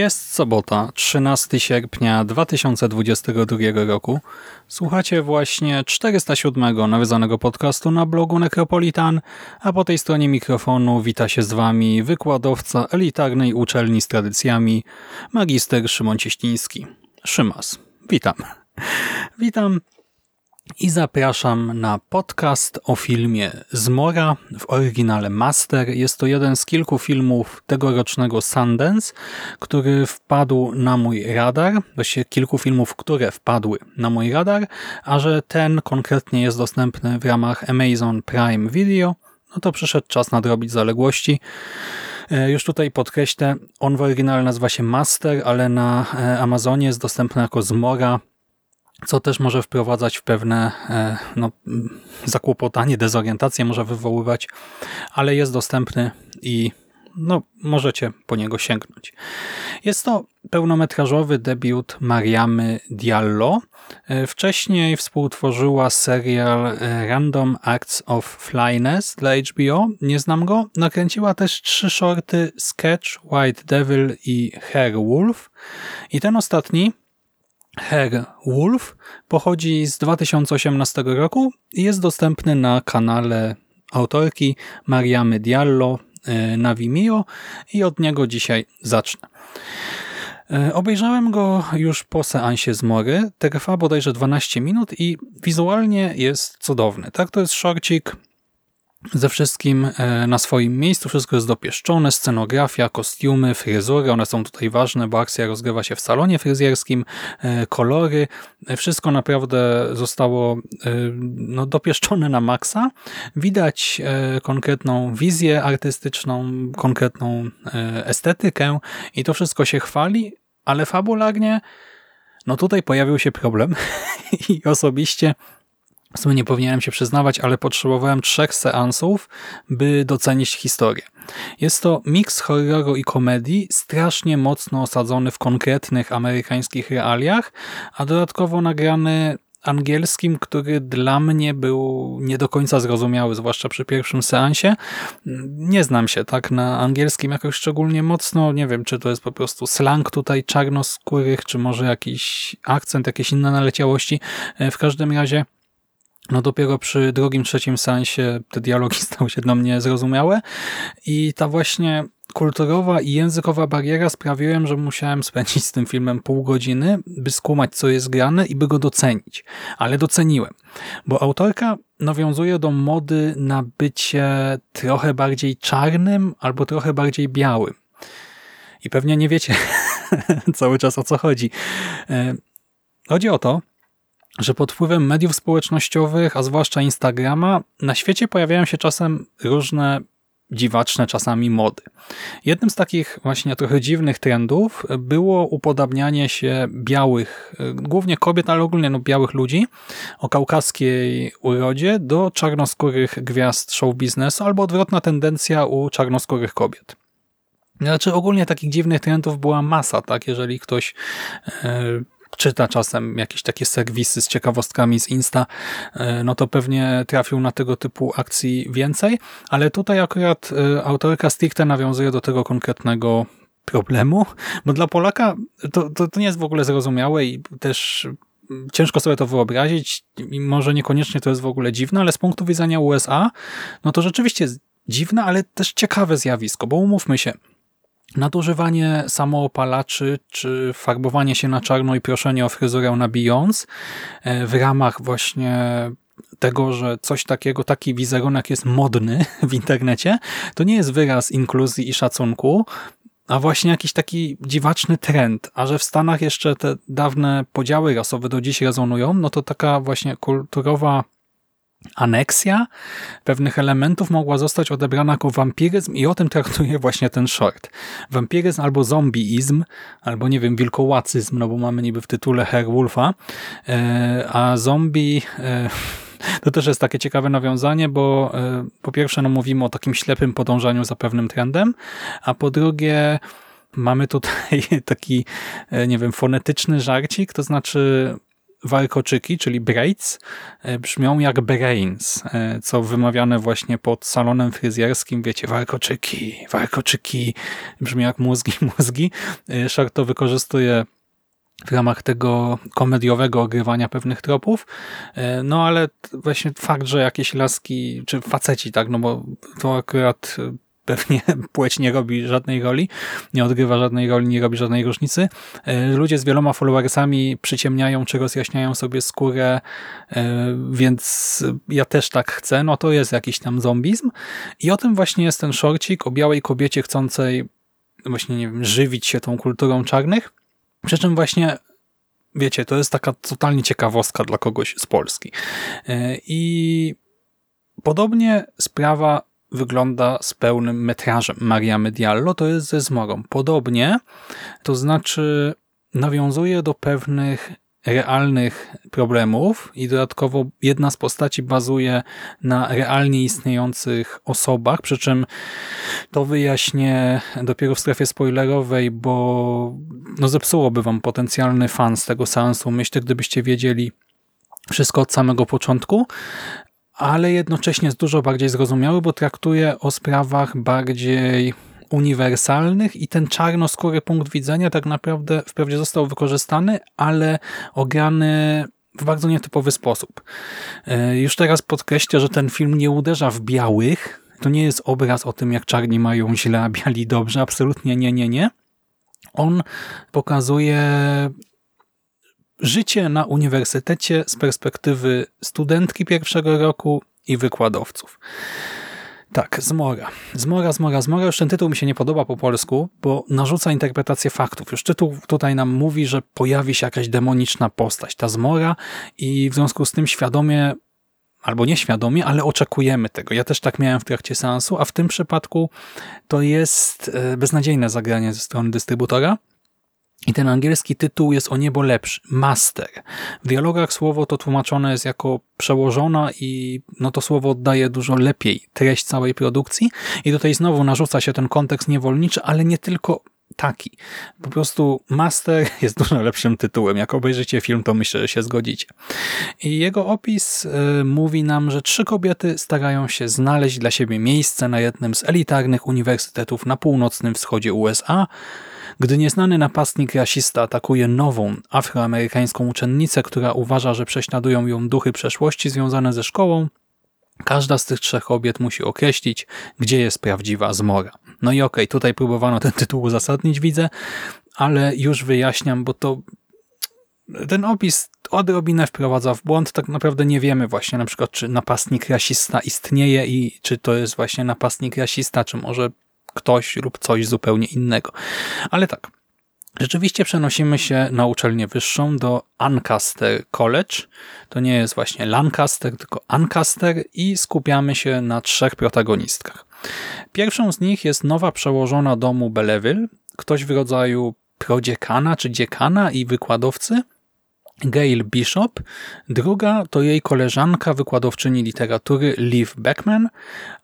Jest sobota, 13 sierpnia 2022 roku. Słuchacie właśnie 407 nawiązanego podcastu na blogu Necropolitan, a po tej stronie mikrofonu wita się z Wami wykładowca elitarnej uczelni z tradycjami, magister Szymon Cieśliński. Szymas, witam. Witam i zapraszam na podcast o filmie Zmora w oryginale Master. Jest to jeden z kilku filmów tegorocznego Sundance, który wpadł na mój radar, właściwie kilku filmów, które wpadły na mój radar, a że ten konkretnie jest dostępny w ramach Amazon Prime Video, no to przyszedł czas nadrobić zaległości. E, już tutaj podkreślę, on w oryginale nazywa się Master, ale na e, Amazonie jest dostępny jako Zmora, co też może wprowadzać w pewne e, no, zakłopotanie, dezorientację może wywoływać, ale jest dostępny i no, możecie po niego sięgnąć. Jest to pełnometrażowy debiut Mariamy Diallo. E, wcześniej współtworzyła serial e, Random Acts of Flyness dla HBO. Nie znam go. Nakręciła też trzy shorty Sketch, White Devil i Hair Wolf. I ten ostatni Hair Wolf pochodzi z 2018 roku i jest dostępny na kanale autorki Mariamy Diallo e, na Vimeo i od niego dzisiaj zacznę. E, obejrzałem go już po seansie z Mory. Trwa bodajże 12 minut i wizualnie jest cudowny. Tak, to jest szorcik ze wszystkim e, na swoim miejscu, wszystko jest dopieszczone, scenografia, kostiumy, fryzury, one są tutaj ważne, bo akcja rozgrywa się w salonie fryzjerskim, e, kolory, e, wszystko naprawdę zostało no, dopieszczone na maksa. Widać konkretną wizję artystyczną, konkretną estetykę i to wszystko się chwali, ale fabularnie no tutaj pojawił się problem i osobiście w sumie nie powinienem się przyznawać, ale potrzebowałem trzech seansów, by docenić historię. Jest to miks horroru i komedii, strasznie mocno osadzony w konkretnych amerykańskich realiach, a dodatkowo nagrany angielskim, który dla mnie był nie do końca zrozumiały, zwłaszcza przy pierwszym seansie. Nie znam się tak na angielskim jakoś szczególnie mocno. Nie wiem, czy to jest po prostu slang tutaj czarnoskórych, czy może jakiś akcent, jakieś inne naleciałości. W każdym razie no dopiero przy drugim, trzecim sensie te dialogi stały się dla mnie zrozumiałe i ta właśnie kulturowa i językowa bariera sprawiłem, że musiałem spędzić z tym filmem pół godziny, by skumać, co jest grane i by go docenić. Ale doceniłem, bo autorka nawiązuje do mody na bycie trochę bardziej czarnym albo trochę bardziej białym. I pewnie nie wiecie cały czas o co chodzi. E, chodzi o to, że pod wpływem mediów społecznościowych, a zwłaszcza Instagrama, na świecie pojawiają się czasem różne dziwaczne czasami mody. Jednym z takich właśnie trochę dziwnych trendów było upodabnianie się białych, głównie kobiet, ale ogólnie no białych ludzi o kaukaskiej urodzie do czarnoskórych gwiazd show biznesu albo odwrotna tendencja u czarnoskórych kobiet. Znaczy ogólnie takich dziwnych trendów była masa, tak? Jeżeli ktoś e, czyta czasem jakieś takie serwisy z ciekawostkami z Insta, e, no to pewnie trafił na tego typu akcji więcej, ale tutaj akurat e, autorka stricte nawiązuje do tego konkretnego problemu, bo dla Polaka to, to, to nie jest w ogóle zrozumiałe i też ciężko sobie to wyobrazić i może niekoniecznie to jest w ogóle dziwne, ale z punktu widzenia USA, no to rzeczywiście jest dziwne, ale też ciekawe zjawisko, bo umówmy się, nadużywanie samoopalaczy, czy farbowanie się na czarno i proszenie o fryzurę na Beyoncé w ramach właśnie tego, że coś takiego, taki wizerunek jest modny w internecie, to nie jest wyraz inkluzji i szacunku, a właśnie jakiś taki dziwaczny trend, a że w Stanach jeszcze te dawne podziały rasowe do dziś rezonują, no to taka właśnie kulturowa aneksja pewnych elementów mogła zostać odebrana jako wampiryzm i o tym traktuje właśnie ten short. Wampiryzm albo zombiizm, albo nie wiem, wilkołacyzm, no bo mamy niby w tytule Wolfa, e, a zombie e, to też jest takie ciekawe nawiązanie, bo e, po pierwsze no mówimy o takim ślepym podążaniu za pewnym trendem, a po drugie mamy tutaj taki, nie wiem, fonetyczny żarcik, to znaczy warkoczyki, czyli braids, e, brzmią jak brains, e, co wymawiane właśnie pod salonem fryzjerskim, wiecie, warkoczyki, warkoczyki, brzmi jak mózgi, mózgi. E, Shark to wykorzystuje w ramach tego komediowego ogrywania pewnych tropów, no ale właśnie fakt, że jakieś laski, czy faceci, tak, no bo to akurat pewnie płeć nie robi żadnej roli, nie odgrywa żadnej roli, nie robi żadnej różnicy. E, ludzie z wieloma followersami przyciemniają czy rozjaśniają sobie skórę, e, więc ja też tak chcę, no to jest jakiś tam zombizm. I o tym właśnie jest ten szorcik o białej kobiecie chcącej właśnie, nie wiem, żywić się tą kulturą czarnych. Przy czym właśnie wiecie, to jest taka totalnie ciekawostka dla kogoś z Polski. E, I podobnie sprawa wygląda z pełnym metrażem Maria Mediallo, to jest ze zmorą. Podobnie, to znaczy nawiązuje do pewnych realnych problemów i dodatkowo jedna z postaci bazuje na realnie istniejących osobach, przy czym to wyjaśnię dopiero w strefie spoilerowej, bo no zepsułoby wam potencjalny fan z tego seansu myślę, gdybyście wiedzieli wszystko od samego początku, ale jednocześnie jest dużo bardziej zrozumiały, bo traktuje o sprawach bardziej uniwersalnych i ten czarnoskóry punkt widzenia tak naprawdę wprawdzie został wykorzystany, ale ograny w bardzo nietypowy sposób. E, już teraz podkreślę, że ten film nie uderza w białych. To nie jest obraz o tym, jak czarni mają źle, a biali dobrze. Absolutnie nie, nie, nie. On pokazuje życie na uniwersytecie z perspektywy studentki pierwszego roku i wykładowców. Tak, zmora. Zmora, zmora, zmora. Już ten tytuł mi się nie podoba po polsku, bo narzuca interpretację faktów. Już tytuł tutaj nam mówi, że pojawi się jakaś demoniczna postać, ta zmora i w związku z tym świadomie albo nieświadomie, ale oczekujemy tego. Ja też tak miałem w trakcie seansu, a w tym przypadku to jest e, beznadziejne zagranie ze strony dystrybutora, i ten angielski tytuł jest o niebo lepszy. Master. W dialogach słowo to tłumaczone jest jako przełożona i no to słowo oddaje dużo lepiej treść całej produkcji. I tutaj znowu narzuca się ten kontekst niewolniczy, ale nie tylko taki. Po prostu Master jest dużo lepszym tytułem. Jak obejrzycie film, to myślę, że się zgodzicie. I jego opis y, mówi nam, że trzy kobiety starają się znaleźć dla siebie miejsce na jednym z elitarnych uniwersytetów na północnym wschodzie USA, gdy nieznany napastnik rasista atakuje nową afroamerykańską uczennicę, która uważa, że prześladują ją duchy przeszłości związane ze szkołą, każda z tych trzech kobiet musi określić, gdzie jest prawdziwa zmora. No i okej, okay, tutaj próbowano ten tytuł uzasadnić, widzę, ale już wyjaśniam, bo to ten opis odrobinę wprowadza w błąd. Tak naprawdę nie wiemy właśnie na przykład, czy napastnik rasista istnieje i czy to jest właśnie napastnik rasista, czy może ktoś lub coś zupełnie innego. Ale tak, Rzeczywiście przenosimy się na uczelnię wyższą do Ancaster College. To nie jest właśnie Lancaster, tylko Ancaster i skupiamy się na trzech protagonistkach. Pierwszą z nich jest nowa przełożona domu Belleville, ktoś w rodzaju prodziekana czy dziekana i wykładowcy, Gail Bishop, druga to jej koleżanka, wykładowczyni literatury Liv Beckman,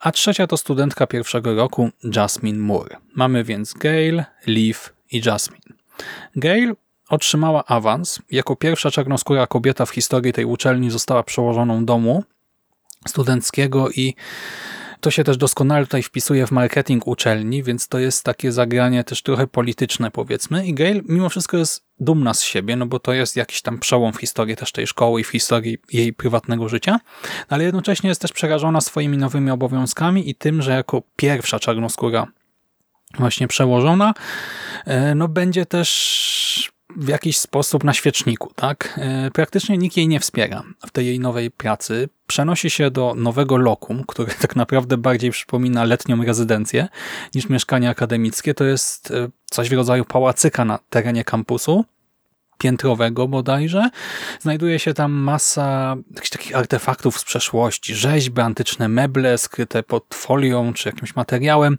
a trzecia to studentka pierwszego roku Jasmine Moore. Mamy więc Gail, Liv i Jasmine. Gail otrzymała awans. Jako pierwsza czarnoskóra kobieta w historii tej uczelni została przełożoną domu studenckiego i to się też doskonale tutaj wpisuje w marketing uczelni, więc to jest takie zagranie też trochę polityczne powiedzmy. I Gail mimo wszystko jest dumna z siebie, no bo to jest jakiś tam przełom w historii też tej szkoły i w historii jej prywatnego życia, ale jednocześnie jest też przerażona swoimi nowymi obowiązkami i tym, że jako pierwsza czarnoskóra właśnie przełożona, e, no będzie też w jakiś sposób na świeczniku, tak? E, praktycznie nikt jej nie wspiera w tej jej nowej pracy. Przenosi się do nowego lokum, które tak naprawdę bardziej przypomina letnią rezydencję niż mieszkanie akademickie. To jest e, coś w rodzaju pałacyka na terenie kampusu piętrowego bodajże. Znajduje się tam masa jakichś takich artefaktów z przeszłości, rzeźby, antyczne meble skryte pod folią czy jakimś materiałem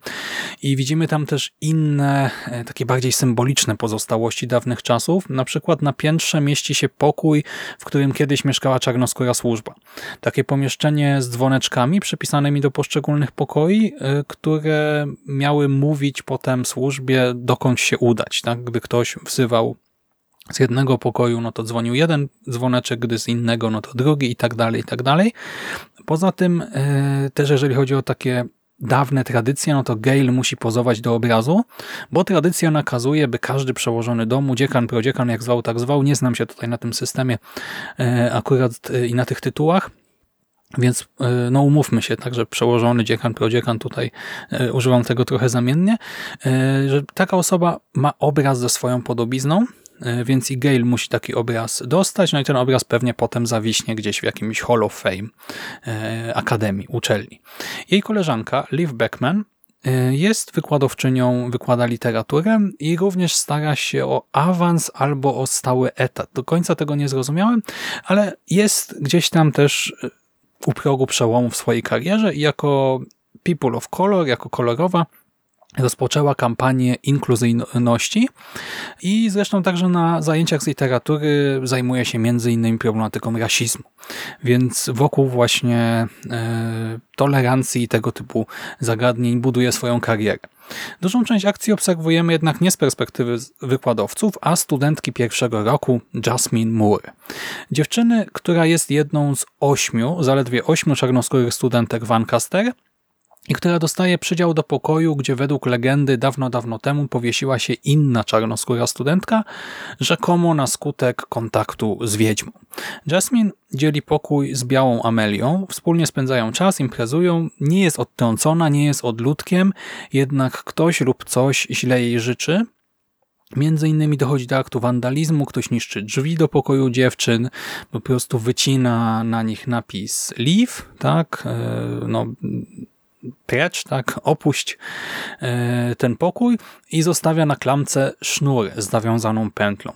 i widzimy tam też inne, e, takie bardziej symboliczne pozostałości dawnych czasów. Na przykład na piętrze mieści się pokój, w którym kiedyś mieszkała czarnoskóra służba. Takie pomieszczenie z dzwoneczkami przypisanymi do poszczególnych pokoi, e, które miały mówić potem służbie, dokąd się udać, tak? gdy ktoś wzywał z jednego pokoju, no to dzwonił jeden dzwoneczek, gdy z innego, no to drugi i tak dalej, i tak dalej. Poza tym yy, też jeżeli chodzi o takie dawne tradycje, no to Gale musi pozować do obrazu, bo tradycja nakazuje, by każdy przełożony domu, dziekan, prodziekan, jak zwał, tak zwał, nie znam się tutaj na tym systemie yy, akurat yy, i na tych tytułach, więc no umówmy się, także przełożony dziekan, prodziekan, tutaj używam tego trochę zamiennie, że taka osoba ma obraz ze swoją podobizną, E, więc i Gale musi taki obraz dostać, no i ten obraz pewnie potem zawiśnie gdzieś w jakimś Hall of Fame e, Akademii, uczelni. Jej koleżanka, Liv Beckman, e, jest wykładowczynią, wykłada literaturę i również stara się o awans albo o stały etat. Do końca tego nie zrozumiałem, ale jest gdzieś tam też u progu przełomu w swojej karierze i jako people of color, jako kolorowa, rozpoczęła kampanię inkluzyjności i zresztą także na zajęciach z literatury zajmuje się między innymi problematyką rasizmu. Więc wokół właśnie e, tolerancji i tego typu zagadnień buduje swoją karierę. Dużą część akcji obserwujemy jednak nie z perspektywy wykładowców, a studentki pierwszego roku Jasmine Moore. Dziewczyny, która jest jedną z ośmiu, zaledwie ośmiu czarnoskórych studentek Lancaster, i która dostaje przydział do pokoju, gdzie według legendy dawno, dawno temu powiesiła się inna czarnoskóra studentka, rzekomo na skutek kontaktu z wiedźmą. Jasmine dzieli pokój z białą Amelią, wspólnie spędzają czas, imprezują, nie jest odtrącona, nie jest odludkiem, jednak ktoś lub coś źle jej życzy, Między innymi dochodzi do aktu wandalizmu, ktoś niszczy drzwi do pokoju dziewczyn, po prostu wycina na nich napis leave, tak, e, no precz, tak, opuść e, ten pokój i zostawia na klamce sznur z nawiązaną pętlą.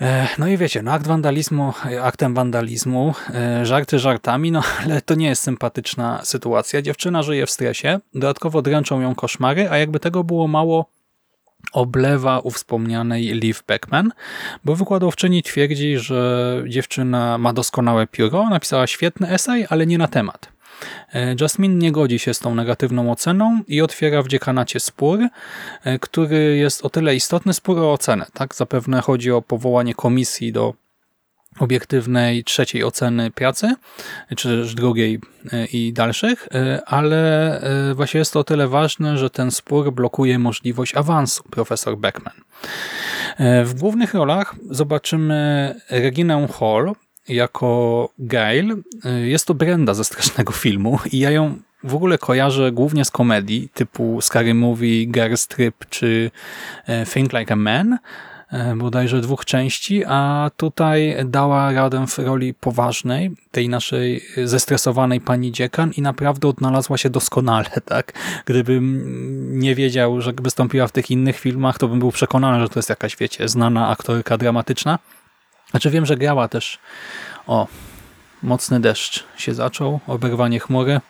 E, no i wiecie, no akt wandalizmu, aktem wandalizmu, e, żarty żartami, no ale to nie jest sympatyczna sytuacja. Dziewczyna żyje w stresie, dodatkowo dręczą ją koszmary, a jakby tego było mało, oblewa u wspomnianej Liv Beckman, bo wykładowczyni twierdzi, że dziewczyna ma doskonałe pióro, napisała świetny esej, ale nie na temat. E, Jasmine nie godzi się z tą negatywną oceną i otwiera w dziekanacie spór, e, który jest o tyle istotny, spór o ocenę. Tak? Zapewne chodzi o powołanie komisji do obiektywnej trzeciej oceny pracy, czy też drugiej e, i dalszych, ale właśnie jest to o tyle ważne, że ten spór blokuje możliwość awansu profesor Beckman. W głównych rolach zobaczymy Reginę Hall, jako Gail. Y, jest to Brenda ze strasznego filmu i ja ją w ogóle kojarzę głównie z komedii typu Scary Movie, Girls Trip czy e, Think Like a Man, e, bodajże dwóch części, a tutaj dała radę w roli poważnej, tej naszej zestresowanej pani dziekan i naprawdę odnalazła się doskonale, tak? Gdybym nie wiedział, że wystąpiła w tych innych filmach, to bym był przekonany, że to jest jakaś, wiecie, znana aktorka dramatyczna, znaczy wiem, że grała też o mocny deszcz się zaczął, oberwanie chmury.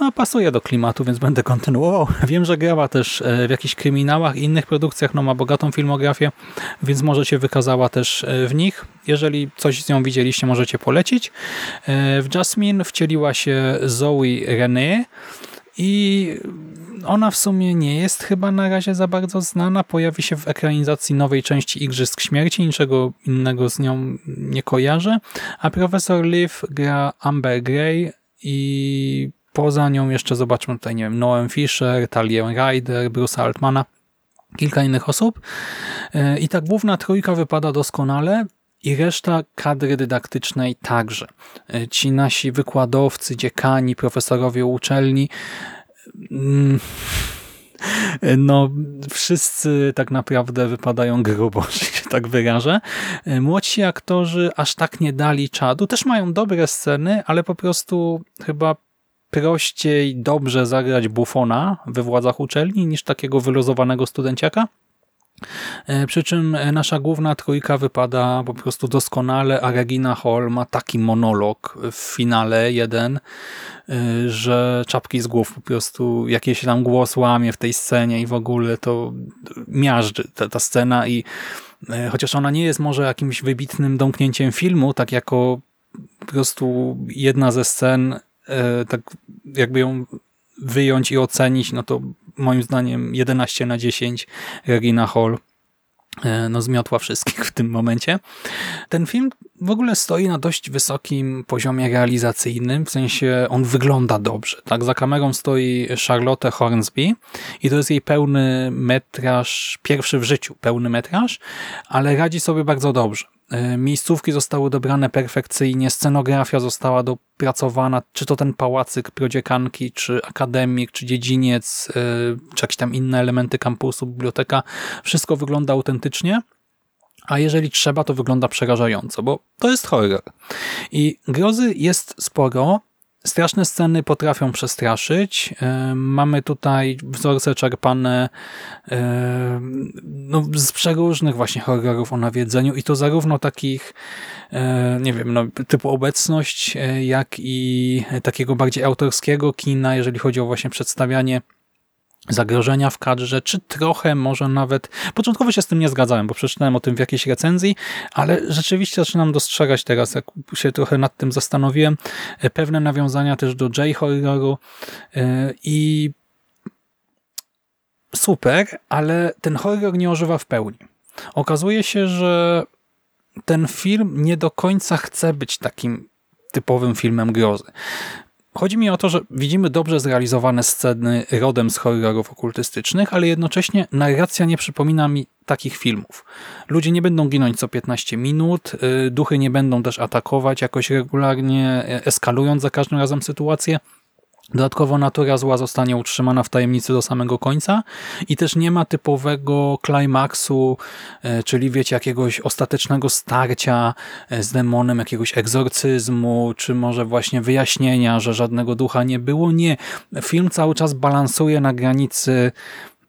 A pasuje do klimatu, więc będę kontynuował. Wiem, że grała też e, w jakichś kryminałach i innych produkcjach, no ma bogatą filmografię, więc może się wykazała też e, w nich. Jeżeli coś z nią widzieliście, możecie polecić. E, w Jasmine wcieliła się Zoe René i ona w sumie nie jest chyba na razie za bardzo znana. Pojawi się w ekranizacji nowej części Igrzysk Śmierci, niczego innego z nią nie kojarzę. A profesor Liv gra Amber Gray i poza nią jeszcze zobaczmy tutaj, nie wiem, Noem Fisher, Talię Ryder, Bruce Altmana, kilka innych osób. E, I ta główna trójka wypada doskonale i reszta kadry dydaktycznej także. E, ci nasi wykładowcy, dziekani, profesorowie uczelni no wszyscy tak naprawdę wypadają grubo, że się tak wyrażę. Młodsi aktorzy aż tak nie dali czadu. Też mają dobre sceny, ale po prostu chyba prościej dobrze zagrać bufona we władzach uczelni niż takiego wyluzowanego studenciaka. E, przy czym nasza główna trójka wypada po prostu doskonale, a Regina Hall ma taki monolog w finale jeden, e, że czapki z głów po prostu jakiś tam głos łamie w tej scenie i w ogóle to miażdży ta, ta scena i e, chociaż ona nie jest może jakimś wybitnym domknięciem filmu, tak jako po prostu jedna ze scen, tak jakby ją wyjąć i ocenić, no to moim zdaniem 11 na 10 Regina Hall e, no, zmiotła wszystkich w tym momencie. Ten film w ogóle stoi na dość wysokim poziomie realizacyjnym, w sensie on wygląda dobrze. Tak, Za kamerą stoi Charlotte Hornsby i to jest jej pełny metraż, pierwszy w życiu pełny metraż, ale radzi sobie bardzo dobrze. E, miejscówki zostały dobrane perfekcyjnie, scenografia została dopracowana, czy to ten pałacyk prodziekanki, czy akademik, czy dziedziniec, e, czy jakieś tam inne elementy kampusu, biblioteka. Wszystko wygląda autentycznie, a jeżeli trzeba, to wygląda przerażająco, bo to jest horror. I grozy jest sporo, Straszne sceny potrafią przestraszyć. E, mamy tutaj wzorce czerpane e, no, z przeróżnych właśnie horrorów o nawiedzeniu i to zarówno takich, e, nie wiem, no, typu obecność, jak i takiego bardziej autorskiego kina, jeżeli chodzi o właśnie przedstawianie zagrożenia w kadrze, czy trochę może nawet... Początkowo się z tym nie zgadzałem, bo przeczytałem o tym w jakiejś recenzji, ale rzeczywiście zaczynam dostrzegać teraz, jak się trochę nad tym zastanowiłem, e, pewne nawiązania też do J-horroru e, i super, ale ten horror nie ożywa w pełni. Okazuje się, że ten film nie do końca chce być takim typowym filmem grozy. Chodzi mi o to, że widzimy dobrze zrealizowane sceny rodem z horrorów okultystycznych, ale jednocześnie narracja nie przypomina mi takich filmów. Ludzie nie będą ginąć co 15 minut, y, duchy nie będą też atakować jakoś regularnie, e, eskalując za każdym razem sytuację. Dodatkowo natura zła zostanie utrzymana w tajemnicy do samego końca i też nie ma typowego klimaksu, e, czyli wiecie, jakiegoś ostatecznego starcia e, z demonem, jakiegoś egzorcyzmu, czy może właśnie wyjaśnienia, że żadnego ducha nie było. Nie. Film cały czas balansuje na granicy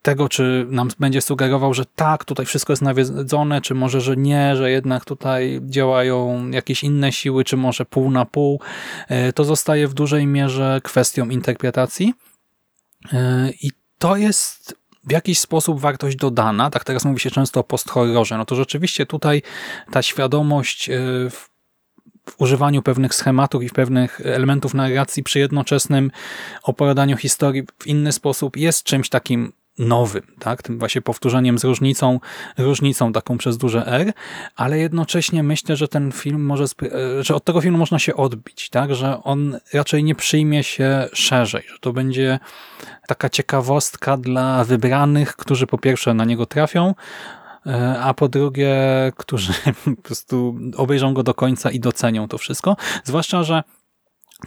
tego, czy nam będzie sugerował, że tak, tutaj wszystko jest nawiedzone, czy może, że nie, że jednak tutaj działają jakieś inne siły, czy może pół na pół, e, to zostaje w dużej mierze kwestią interpretacji. E, I to jest w jakiś sposób wartość dodana, tak teraz mówi się często o post-horrorze, no to rzeczywiście tutaj ta świadomość e, w w używaniu pewnych schematów i pewnych elementów narracji przy jednoczesnym opowiadaniu historii w inny sposób jest czymś takim nowym, tak? tym właśnie powtórzeniem z różnicą, różnicą taką przez duże R, ale jednocześnie myślę, że ten film może, e, że od tego filmu można się odbić, tak? że on raczej nie przyjmie się szerzej, że to będzie taka ciekawostka dla wybranych, którzy po pierwsze na niego trafią, e, a po drugie, którzy po prostu obejrzą go do końca i docenią to wszystko. Zwłaszcza, że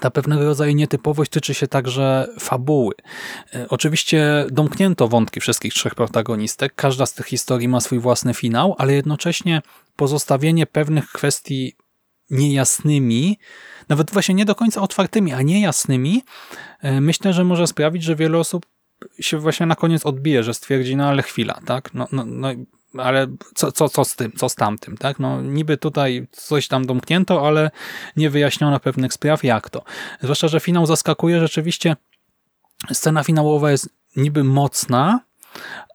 ta pewnego rodzaju nietypowość tyczy się także fabuły. E, oczywiście domknięto wątki wszystkich trzech protagonistek, każda z tych historii ma swój własny finał, ale jednocześnie pozostawienie pewnych kwestii niejasnymi, nawet właśnie nie do końca otwartymi, a niejasnymi, e, myślę, że może sprawić, że wiele osób się właśnie na koniec odbije, że stwierdzi, no ale chwila, tak? No, no, no ale co, co, co z tym, co z tamtym, tak? No niby tutaj coś tam domknięto, ale nie wyjaśniono pewnych spraw, jak to. Zwłaszcza, że finał zaskakuje, rzeczywiście scena finałowa jest niby mocna,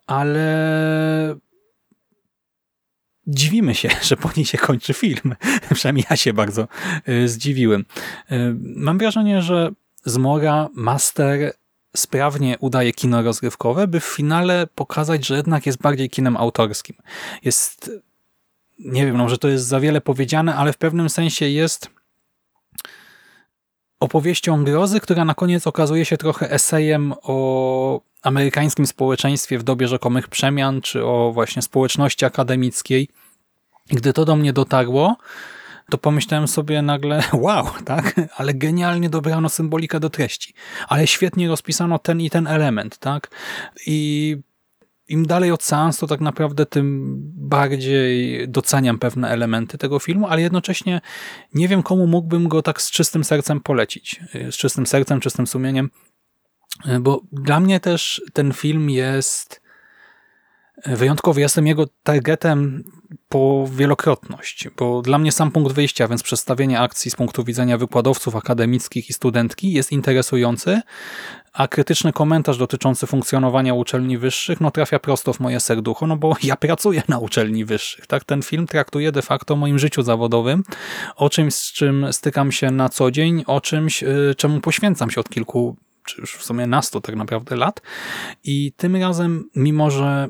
ale dziwimy się, że po niej się kończy film. Przynajmniej ja się bardzo y, zdziwiłem. Y, mam wrażenie, że Zmora, Master sprawnie udaje kino rozgrywkowe, by w finale pokazać, że jednak jest bardziej kinem autorskim. Jest, nie wiem, no, że to jest za wiele powiedziane, ale w pewnym sensie jest opowieścią grozy, która na koniec okazuje się trochę esejem o amerykańskim społeczeństwie w dobie rzekomych przemian, czy o właśnie społeczności akademickiej. Gdy to do mnie dotarło, to pomyślałem sobie nagle, wow, tak, ale genialnie dobrano symbolikę do treści, ale świetnie rozpisano ten i ten element, tak, i im dalej od seansu, tak naprawdę tym bardziej doceniam pewne elementy tego filmu, ale jednocześnie nie wiem, komu mógłbym go tak z czystym sercem polecić. Z czystym sercem, czystym sumieniem, bo dla mnie też ten film jest wyjątkowy. Jestem jego targetem po wielokrotność, bo dla mnie sam punkt wyjścia, więc przedstawienie akcji z punktu widzenia wykładowców akademickich i studentki jest interesujący, a krytyczny komentarz dotyczący funkcjonowania uczelni wyższych no, trafia prosto w moje serducho, no bo ja pracuję na uczelni wyższych. Tak? Ten film traktuje de facto o moim życiu zawodowym, o czymś, z czym stykam się na co dzień, o czymś, y, czemu poświęcam się od kilku, czy już w sumie nastu tak naprawdę lat. I tym razem, mimo że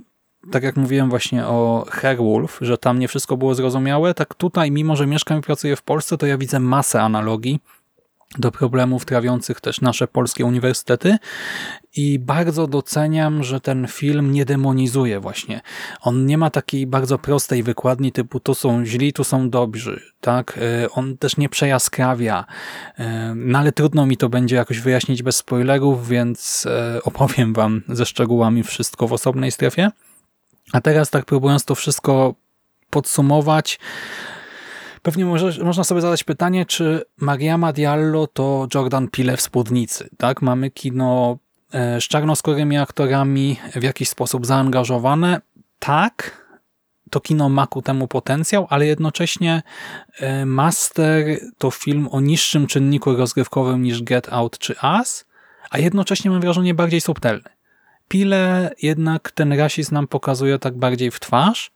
tak jak mówiłem właśnie o Herwolf, że tam nie wszystko było zrozumiałe, tak tutaj, mimo że mieszkam i pracuję w Polsce, to ja widzę masę analogii do problemów trawiących też nasze polskie uniwersytety i bardzo doceniam, że ten film nie demonizuje właśnie. On nie ma takiej bardzo prostej wykładni typu tu są źli, tu są dobrzy, tak? E, on też nie przejaskrawia, e, no ale trudno mi to będzie jakoś wyjaśnić bez spoilerów, więc e, opowiem wam ze szczegółami wszystko w osobnej strefie. A teraz tak próbując to wszystko podsumować, pewnie może, można sobie zadać pytanie, czy Mariama Diallo to Jordan Pile w spódnicy. Tak? Mamy kino e, z czarnoskórymi aktorami w jakiś sposób zaangażowane. Tak, to kino ma ku temu potencjał, ale jednocześnie e, Master to film o niższym czynniku rozgrywkowym niż Get Out czy Us, a jednocześnie mam wrażenie bardziej subtelny. Pile jednak ten rasizm nam pokazuje tak bardziej w twarz,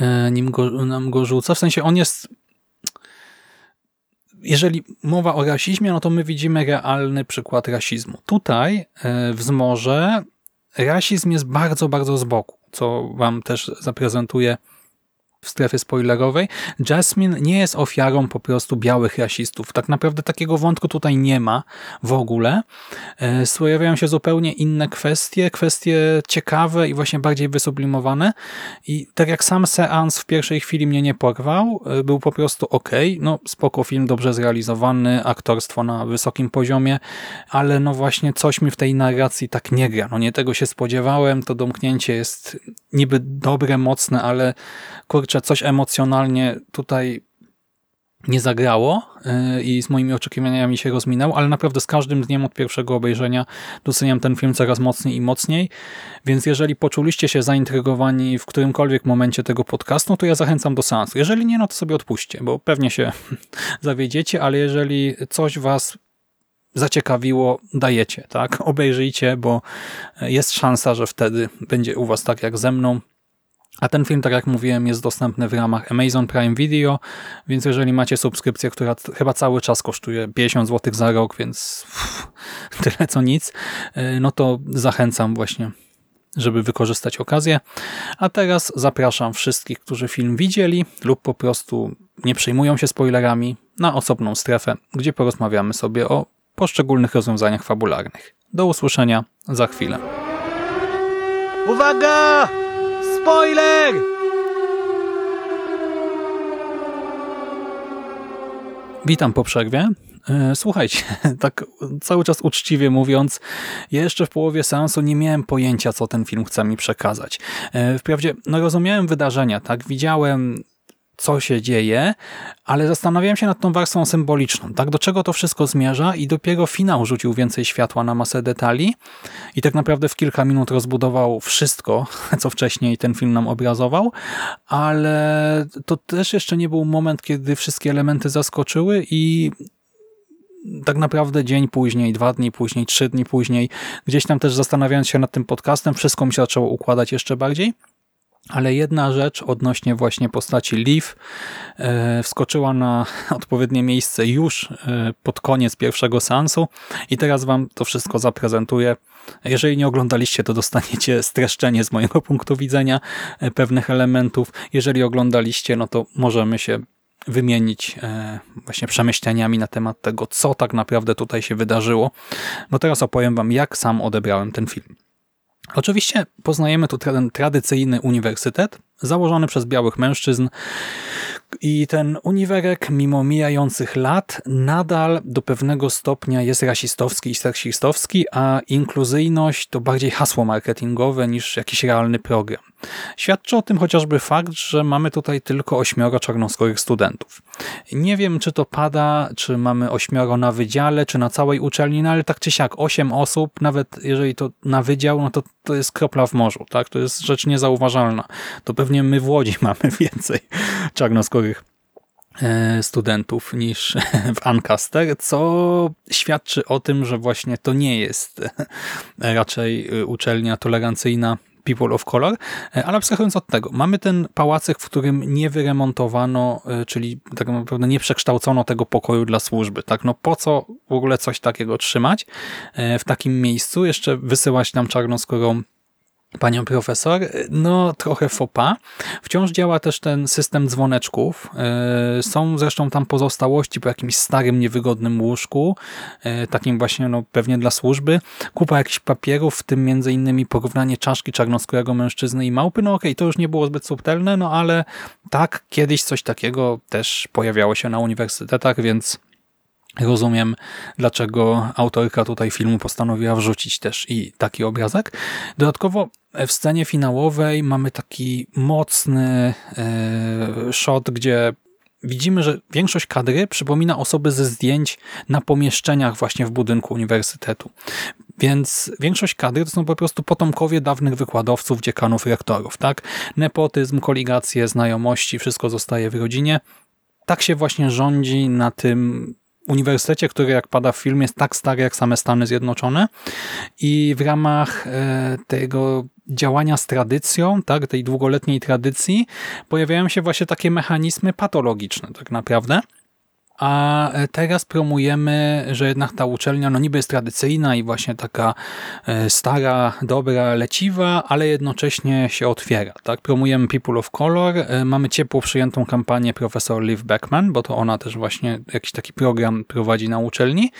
e, nim go, nam go rzuca. W sensie on jest jeżeli mowa o rasizmie, no to my widzimy realny przykład rasizmu. Tutaj e, w Zmorze rasizm jest bardzo, bardzo z boku, co wam też zaprezentuję w strefie spoilerowej, Jasmine nie jest ofiarą po prostu białych rasistów. Tak naprawdę takiego wątku tutaj nie ma w ogóle. E, pojawiają się zupełnie inne kwestie, kwestie ciekawe i właśnie bardziej wysublimowane. I tak jak sam seans w pierwszej chwili mnie nie porwał, e, był po prostu ok, no spoko film, dobrze zrealizowany, aktorstwo na wysokim poziomie, ale no właśnie coś mi w tej narracji tak nie gra. No nie tego się spodziewałem, to domknięcie jest niby dobre, mocne, ale kurczę, coś emocjonalnie tutaj nie zagrało y, i z moimi oczekiwaniami się rozminął, ale naprawdę z każdym dniem od pierwszego obejrzenia doceniam ten film coraz mocniej i mocniej, więc jeżeli poczuliście się zaintrygowani w którymkolwiek momencie tego podcastu, to ja zachęcam do seansu. Jeżeli nie, no to sobie odpuśćcie, bo pewnie się zawiedziecie, ale jeżeli coś was zaciekawiło, dajecie, tak? Obejrzyjcie, bo jest szansa, że wtedy będzie u was tak jak ze mną, a ten film, tak jak mówiłem, jest dostępny w ramach Amazon Prime Video, więc jeżeli macie subskrypcję, która chyba cały czas kosztuje 50 zł za rok, więc uff, tyle co nic, y, no to zachęcam właśnie, żeby wykorzystać okazję. A teraz zapraszam wszystkich, którzy film widzieli lub po prostu nie przejmują się spoilerami na osobną strefę, gdzie porozmawiamy sobie o poszczególnych rozwiązaniach fabularnych. Do usłyszenia za chwilę. Uwaga! Spoiler! Witam po przerwie. E, słuchajcie, tak cały czas uczciwie mówiąc, jeszcze w połowie seansu nie miałem pojęcia, co ten film chce mi przekazać. E, wprawdzie, no rozumiałem wydarzenia, tak, widziałem co się dzieje, ale zastanawiałem się nad tą warstwą symboliczną, tak? Do czego to wszystko zmierza i dopiero finał rzucił więcej światła na masę detali i tak naprawdę w kilka minut rozbudował wszystko, co wcześniej ten film nam obrazował, ale to też jeszcze nie był moment, kiedy wszystkie elementy zaskoczyły i tak naprawdę dzień później, dwa dni później, trzy dni później, gdzieś tam też zastanawiając się nad tym podcastem, wszystko mi się zaczęło układać jeszcze bardziej ale jedna rzecz odnośnie właśnie postaci Liv e, wskoczyła na odpowiednie miejsce już e, pod koniec pierwszego seansu i teraz wam to wszystko zaprezentuję. Jeżeli nie oglądaliście, to dostaniecie streszczenie z mojego punktu widzenia e, pewnych elementów. Jeżeli oglądaliście, no to możemy się wymienić właśnie przemyśleniami na temat tego, co tak naprawdę tutaj się wydarzyło. No teraz opowiem wam, jak sam odebrałem ten film. Oczywiście poznajemy tu ten tradycyjny uniwersytet, założony przez białych mężczyzn, I ten uniwerek, mimo mijających lat, nadal do pewnego stopnia jest rasistowski i seksistowski, a inkluzyjność to bardziej hasło marketingowe niż jakiś realny program. Świadczy o tym chociażby fakt, że mamy tutaj tylko ośmioro czarnoskórych studentów. Nie wiem, czy to pada, czy mamy ośmioro na wydziale, czy na całej uczelni, no ale tak czy siak, osiem osób, nawet jeżeli to na wydział, no to to jest kropla w morzu, tak? To jest rzecz niezauważalna. To pewnie my w Łodzi mamy więcej czarnoskórych e, studentów niż w Ancaster, co świadczy o tym, że właśnie to nie jest raczej uczelnia tolerancyjna People of Color, e, ale abstrahując od tego, mamy ten pałacyk, w którym nie wyremontowano, e, czyli tak naprawdę nie przekształcono tego pokoju dla służby. Tak, no po co w ogóle coś takiego trzymać e, w takim miejscu, jeszcze wysyłać tam czarnoskórą panią profesor. No, trochę fopa. Wciąż działa też ten system dzwoneczków. E, są zresztą tam pozostałości po jakimś starym, niewygodnym łóżku, e, takim właśnie no, pewnie dla służby. Kupa jakichś papierów, w tym między innymi porównanie czaszki czarnoskórego mężczyzny i małpy. No okej, okay, to już nie było zbyt subtelne, no ale tak, kiedyś coś takiego też pojawiało się na uniwersytetach, więc Rozumiem, dlaczego autorka tutaj filmu postanowiła wrzucić też i taki obrazek. Dodatkowo w scenie finałowej mamy taki mocny e, shot, gdzie widzimy, że większość kadry przypomina osoby ze zdjęć na pomieszczeniach właśnie w budynku uniwersytetu. Więc większość kadry to są po prostu potomkowie dawnych wykładowców, dziekanów, rektorów. tak? Nepotyzm, koligacje, znajomości, wszystko zostaje w rodzinie. Tak się właśnie rządzi na tym uniwersytecie, który jak pada w filmie jest tak stary jak same Stany Zjednoczone. I w ramach e, tego działania z tradycją, tak, tej długoletniej tradycji pojawiają się właśnie takie mechanizmy patologiczne tak naprawdę a teraz promujemy, że jednak ta uczelnia no niby jest tradycyjna i właśnie taka e, stara, dobra, leciwa, ale jednocześnie się otwiera. Tak? Promujemy People of Color, e, mamy ciepło przyjętą kampanię profesor Liv Beckman, bo to ona też właśnie jakiś taki program prowadzi na uczelni.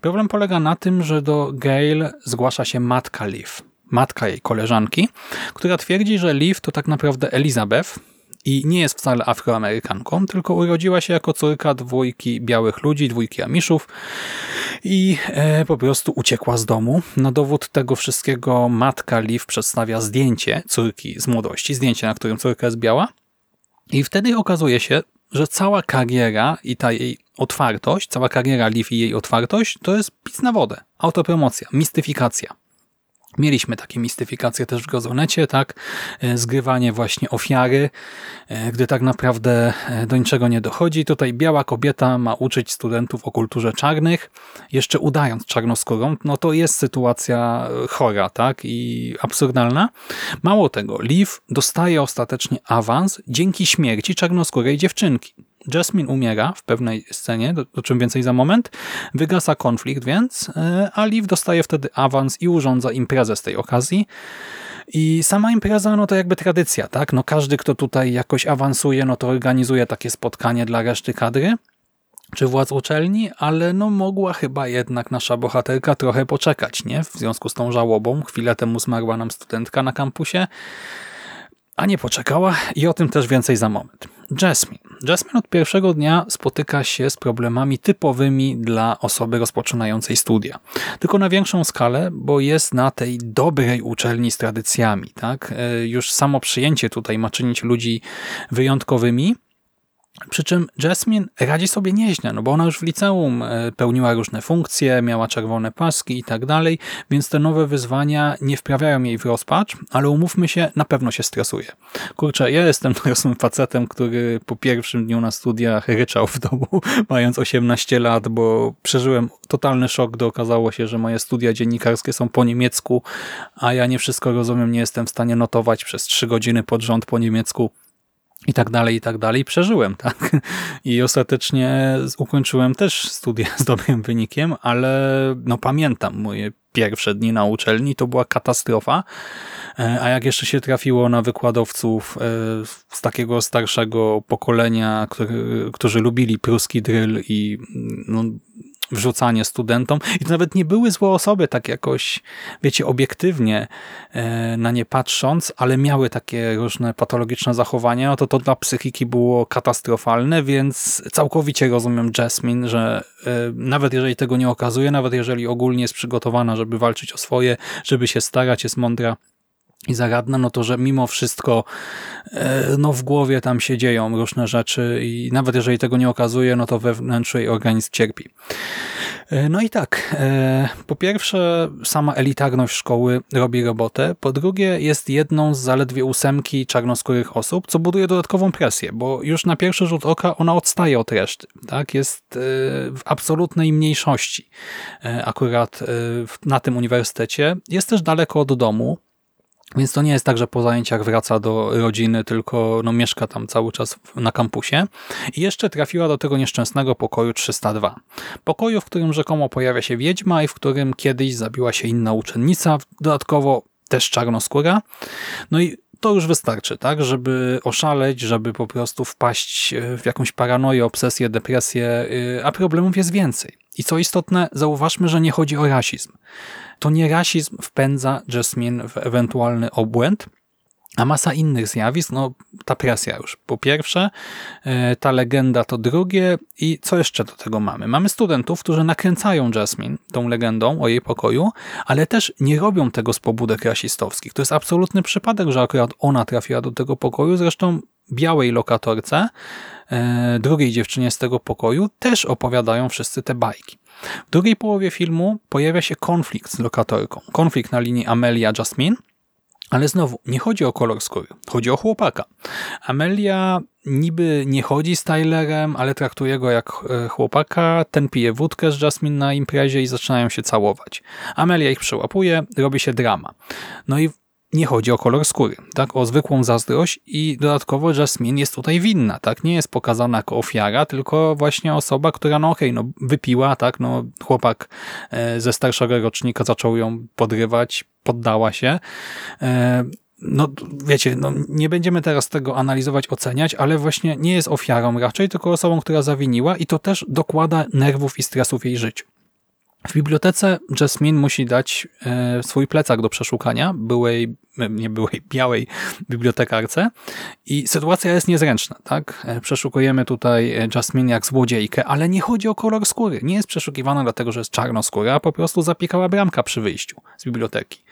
Problem polega na tym, że do Gail zgłasza się matka Liv, matka jej koleżanki, która twierdzi, że Liv to tak naprawdę Elizabeth, i nie jest wcale afroamerykanką, tylko urodziła się jako córka dwójki białych ludzi, dwójki amiszów i e, po prostu uciekła z domu. Na dowód tego wszystkiego matka Liv przedstawia zdjęcie córki z młodości, zdjęcie, na którym córka jest biała i wtedy okazuje się, że cała kariera i ta jej otwartość, cała kariera Liv i jej otwartość to jest pic na wodę, autopromocja, mistyfikacja. Mieliśmy takie mistyfikacje też w Gazonecie, tak? E, zgrywanie właśnie ofiary, e, gdy tak naprawdę e, do niczego nie dochodzi. Tutaj biała kobieta ma uczyć studentów o kulturze czarnych, jeszcze udając czarnoskórą. No to jest sytuacja chora, tak? I absurdalna. Mało tego, Liv dostaje ostatecznie awans dzięki śmierci czarnoskórej dziewczynki. Jasmine umiera w pewnej scenie, o czym więcej za moment, wygasa konflikt więc, e, a Liv dostaje wtedy awans i urządza imprezę z tej okazji. I sama impreza, no to jakby tradycja, tak? No każdy, kto tutaj jakoś awansuje, no to organizuje takie spotkanie dla reszty kadry czy władz uczelni, ale no mogła chyba jednak nasza bohaterka trochę poczekać, nie? W związku z tą żałobą. Chwilę temu zmarła nam studentka na kampusie a nie poczekała i o tym też więcej za moment. Jasmine. Jasmine od pierwszego dnia spotyka się z problemami typowymi dla osoby rozpoczynającej studia. Tylko na większą skalę, bo jest na tej dobrej uczelni z tradycjami. Tak? E, już samo przyjęcie tutaj ma czynić ludzi wyjątkowymi, przy czym Jasmine radzi sobie nieźle, no bo ona już w liceum e, pełniła różne funkcje, miała czerwone paski i tak dalej, więc te nowe wyzwania nie wprawiają jej w rozpacz, ale umówmy się, na pewno się stresuje. Kurczę, ja jestem dorosłym facetem, który po pierwszym dniu na studiach ryczał w domu, mając 18 lat, bo przeżyłem totalny szok, gdy okazało się, że moje studia dziennikarskie są po niemiecku, a ja nie wszystko rozumiem, nie jestem w stanie notować przez 3 godziny pod rząd po niemiecku i tak dalej, i tak dalej. Przeżyłem, tak? I ostatecznie ukończyłem też studia z dobrym wynikiem, ale no pamiętam moje pierwsze dni na uczelni, to była katastrofa. E, a jak jeszcze się trafiło na wykładowców e, z takiego starszego pokolenia, który, którzy lubili pruski drill i no, wrzucanie studentom. I to nawet nie były złe osoby, tak jakoś, wiecie, obiektywnie e, na nie patrząc, ale miały takie różne patologiczne zachowania, no to to dla psychiki było katastrofalne, więc całkowicie rozumiem Jasmine, że e, nawet jeżeli tego nie okazuje, nawet jeżeli ogólnie jest przygotowana, żeby walczyć o swoje, żeby się starać, jest mądra, i zaradna, no to, że mimo wszystko e, no w głowie tam się dzieją różne rzeczy i nawet jeżeli tego nie okazuje, no to wewnętrzny jej organizm cierpi. E, no i tak, e, po pierwsze sama elitarność szkoły robi robotę, po drugie jest jedną z zaledwie ósemki czarnoskórych osób, co buduje dodatkową presję, bo już na pierwszy rzut oka ona odstaje od reszty. Tak? Jest w absolutnej mniejszości akurat na tym uniwersytecie. Jest też daleko od domu, więc to nie jest tak, że po zajęciach wraca do rodziny, tylko no, mieszka tam cały czas na kampusie. I jeszcze trafiła do tego nieszczęsnego pokoju 302. Pokoju, w którym rzekomo pojawia się wiedźma i w którym kiedyś zabiła się inna uczennica, dodatkowo też czarnoskóra. No i to już wystarczy, tak, żeby oszaleć, żeby po prostu wpaść w jakąś paranoję, obsesję, depresję, y, a problemów jest więcej. I co istotne, zauważmy, że nie chodzi o rasizm. To nie rasizm wpędza Jasmine w ewentualny obłęd, a masa innych zjawisk, no ta presja już. Po pierwsze, e, ta legenda to drugie i co jeszcze do tego mamy? Mamy studentów, którzy nakręcają Jasmine tą legendą o jej pokoju, ale też nie robią tego z pobudek rasistowskich. To jest absolutny przypadek, że akurat ona trafiła do tego pokoju, zresztą białej lokatorce, e, drugiej dziewczynie z tego pokoju, też opowiadają wszyscy te bajki. W drugiej połowie filmu pojawia się konflikt z lokatorką. Konflikt na linii Amelia-Jasmine, ale znowu, nie chodzi o kolor skóry, chodzi o chłopaka. Amelia niby nie chodzi z Tylerem, ale traktuje go jak e, chłopaka, ten pije wódkę z Jasmine na imprezie i zaczynają się całować. Amelia ich przełapuje, robi się drama. No i nie chodzi o kolor skóry, tak, o zwykłą zazdrość i dodatkowo Jasmine jest tutaj winna, tak, nie jest pokazana jako ofiara, tylko właśnie osoba, która no okej, okay, no wypiła, tak, no chłopak e, ze starszego rocznika zaczął ją podrywać, poddała się, e, no wiecie, no, nie będziemy teraz tego analizować, oceniać, ale właśnie nie jest ofiarą raczej, tylko osobą, która zawiniła i to też dokłada nerwów i stresów jej życiu. W bibliotece Jasmine musi dać e, swój plecak do przeszukania byłej, e, nie byłej, białej bibliotekarce i sytuacja jest niezręczna. tak? E, przeszukujemy tutaj Jasmine jak złodziejkę, ale nie chodzi o kolor skóry. Nie jest przeszukiwana dlatego, że jest czarnoskóra, a po prostu zapiekała bramka przy wyjściu z biblioteki.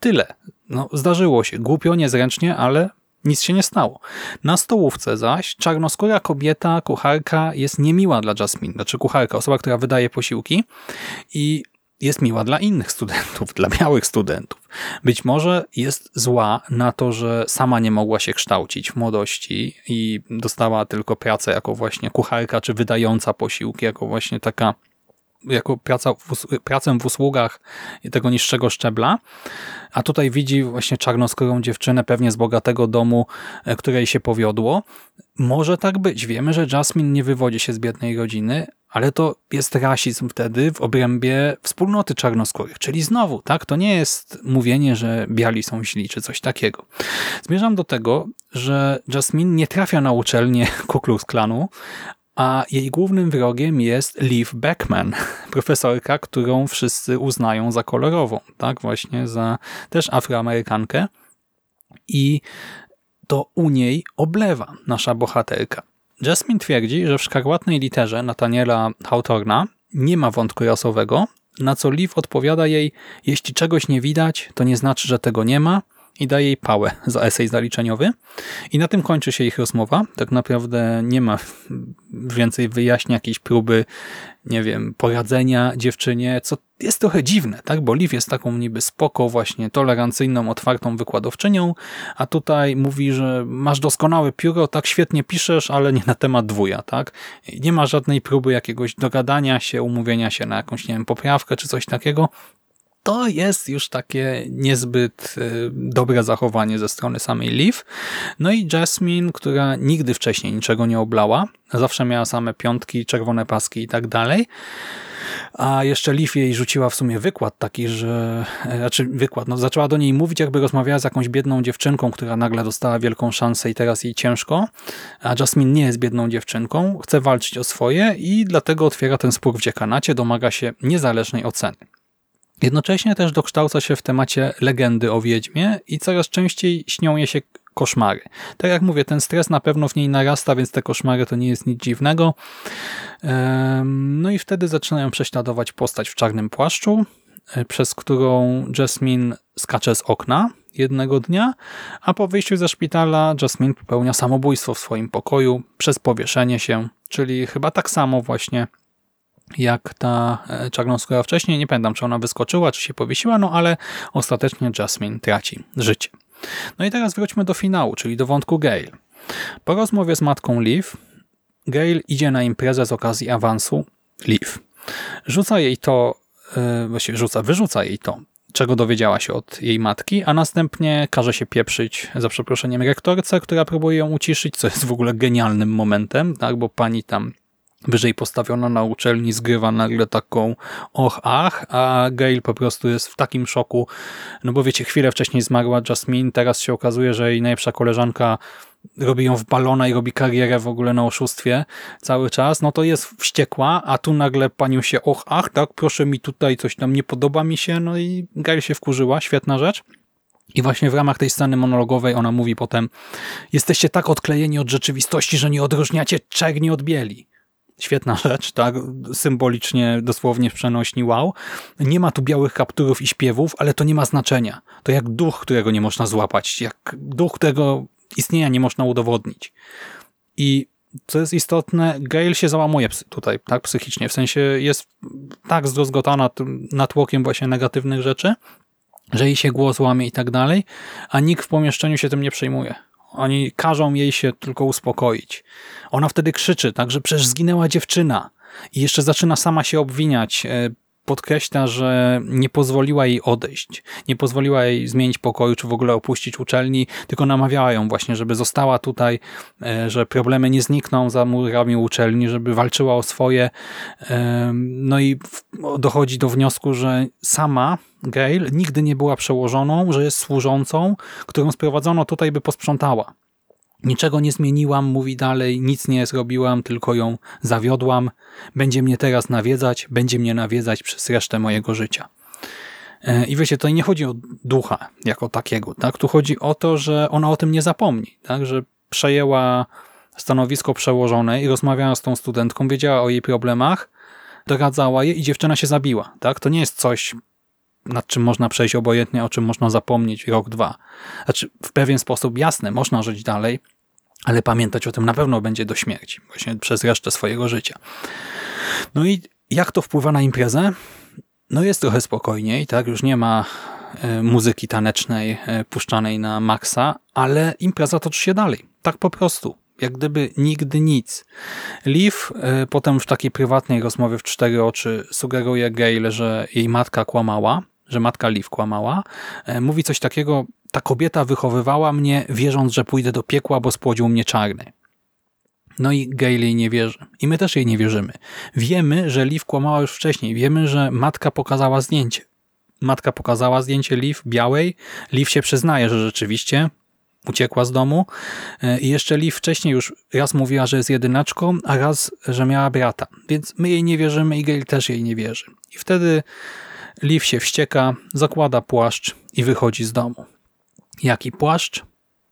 Tyle. No, zdarzyło się. Głupio, niezręcznie, ale nic się nie stało. Na stołówce zaś czarnoskóra kobieta, kucharka jest niemiła dla Jasmine. Znaczy kucharka, osoba, która wydaje posiłki i jest miła dla innych studentów, dla białych studentów. Być może jest zła na to, że sama nie mogła się kształcić w młodości i dostała tylko pracę jako właśnie kucharka, czy wydająca posiłki, jako właśnie taka jako praca w, pracę w usługach tego niższego szczebla, a tutaj widzi właśnie czarnoskórą dziewczynę, pewnie z bogatego domu, e, której się powiodło. Może tak być. Wiemy, że Jasmine nie wywodzi się z biednej rodziny, ale to jest rasizm wtedy w obrębie wspólnoty czarnoskórych. Czyli znowu, tak, to nie jest mówienie, że biali są źli, czy coś takiego. Zmierzam do tego, że Jasmine nie trafia na uczelnię Ku Klux Klanu, a jej głównym wrogiem jest Liv Beckman, profesorka, którą wszyscy uznają za kolorową, tak, właśnie za też afroamerykankę i to u niej oblewa nasza bohaterka. Jasmine twierdzi, że w szkarłatnej literze Nathaniela Hawthorna nie ma wątku rasowego, na co Liv odpowiada jej, jeśli czegoś nie widać, to nie znaczy, że tego nie ma, i daje jej pałę za esej zaliczeniowy. I na tym kończy się ich rozmowa. Tak naprawdę nie ma więcej wyjaśnień, jakiejś próby, nie wiem, poradzenia dziewczynie, co jest trochę dziwne, tak? Bo Liv jest taką niby spoko, właśnie tolerancyjną, otwartą wykładowczynią, a tutaj mówi, że masz doskonałe pióro, tak świetnie piszesz, ale nie na temat dwuja, tak? Nie ma żadnej próby jakiegoś dogadania się, umówienia się na jakąś, nie wiem, poprawkę czy coś takiego. To jest już takie niezbyt y, dobre zachowanie ze strony samej Liv. No i Jasmine, która nigdy wcześniej niczego nie oblała, zawsze miała same piątki, czerwone paski i tak dalej. A jeszcze Liv jej rzuciła w sumie wykład taki, że... e, Znaczy wykład, no zaczęła do niej mówić, jakby rozmawiała z jakąś biedną dziewczynką, która nagle dostała wielką szansę i teraz jej ciężko. A Jasmine nie jest biedną dziewczynką, chce walczyć o swoje i dlatego otwiera ten spór w dziekanacie, domaga się niezależnej oceny. Jednocześnie też dokształca się w temacie legendy o Wiedźmie i coraz częściej śnią jej się koszmary. Tak jak mówię, ten stres na pewno w niej narasta, więc te koszmary to nie jest nic dziwnego. No i wtedy zaczynają prześladować postać w czarnym płaszczu, e, przez którą Jasmine skacze z okna jednego dnia, a po wyjściu ze szpitala Jasmine popełnia samobójstwo w swoim pokoju przez powieszenie się, czyli chyba tak samo właśnie jak ta e, czarnoskóra wcześniej. Nie pamiętam, czy ona wyskoczyła, czy się powiesiła, no ale ostatecznie Jasmine traci życie. No i teraz wróćmy do finału, czyli do wątku Gail. Po rozmowie z matką Liv, Gail idzie na imprezę z okazji awansu Liv. Rzuca jej to, yy, właściwie rzuca, wyrzuca jej to, czego dowiedziała się od jej matki, a następnie każe się pieprzyć za przeproszeniem rektorce, która próbuje ją uciszyć, co jest w ogóle genialnym momentem, tak, bo pani tam wyżej postawiona na uczelni zgrywa nagle taką och, ach, a Gail po prostu jest w takim szoku, no bo wiecie, chwilę wcześniej zmarła Jasmine, teraz się okazuje, że jej najlepsza koleżanka robi ją w balona i robi karierę w ogóle na oszustwie cały czas, no to jest wściekła, a tu nagle panią się och, ach, tak, proszę mi tutaj coś tam nie podoba mi się, no i Gail się wkurzyła, świetna rzecz. I właśnie w ramach tej sceny monologowej ona mówi potem jesteście tak odklejeni od rzeczywistości, że nie odróżniacie czerni od bieli. Świetna rzecz, tak? Symbolicznie, dosłownie w przenośni wow. Nie ma tu białych kapturów i śpiewów, ale to nie ma znaczenia. To jak duch, którego nie można złapać, jak duch, którego istnienia nie można udowodnić. I co jest istotne, Gail się załamuje tutaj, tak, psychicznie, w sensie jest tak zdruzgotana natłokiem właśnie negatywnych rzeczy, że jej się głos łamie i tak dalej, a nikt w pomieszczeniu się tym nie przejmuje. Oni każą jej się tylko uspokoić. Ona wtedy krzyczy, tak, że przecież zginęła dziewczyna. I jeszcze zaczyna sama się obwiniać. Podkreśla, że nie pozwoliła jej odejść. Nie pozwoliła jej zmienić pokoju, czy w ogóle opuścić uczelni, tylko namawiała ją właśnie, żeby została tutaj, e, że problemy nie znikną za murami uczelni, żeby walczyła o swoje. E, no i dochodzi do wniosku, że sama Gail nigdy nie była przełożoną, że jest służącą, którą sprowadzono tutaj, by posprzątała. Niczego nie zmieniłam, mówi dalej, nic nie zrobiłam, tylko ją zawiodłam. Będzie mnie teraz nawiedzać, będzie mnie nawiedzać przez resztę mojego życia. E, I wiecie, tutaj nie chodzi o ducha jako takiego, tak? Tu chodzi o to, że ona o tym nie zapomni, tak? Że przejęła stanowisko przełożone i rozmawiała z tą studentką, wiedziała o jej problemach, doradzała je i dziewczyna się zabiła, tak? To nie jest coś, nad czym można przejść obojętnie, o czym można zapomnieć rok, dwa. Znaczy, w pewien sposób jasne, można żyć dalej, ale pamiętać o tym na pewno będzie do śmierci, właśnie przez resztę swojego życia. No i jak to wpływa na imprezę? No jest trochę spokojniej, tak? Już nie ma e, muzyki tanecznej e, puszczanej na maksa, ale impreza toczy się dalej. Tak po prostu. Jak gdyby nigdy nic. Liv e, potem w takiej prywatnej rozmowie w cztery oczy sugeruje Gail, że jej matka kłamała, że matka Liv kłamała. Mówi coś takiego, ta kobieta wychowywała mnie, wierząc, że pójdę do piekła, bo spłodził mnie czarny. No i Gail jej nie wierzy. I my też jej nie wierzymy. Wiemy, że Liv kłamała już wcześniej. Wiemy, że matka pokazała zdjęcie. Matka pokazała zdjęcie Liv białej. Liv się przyznaje, że rzeczywiście uciekła z domu. I jeszcze Liv wcześniej już raz mówiła, że jest jedynaczką, a raz, że miała brata. Więc my jej nie wierzymy i Gail też jej nie wierzy. I wtedy Liv się wścieka, zakłada płaszcz i wychodzi z domu. Jaki płaszcz?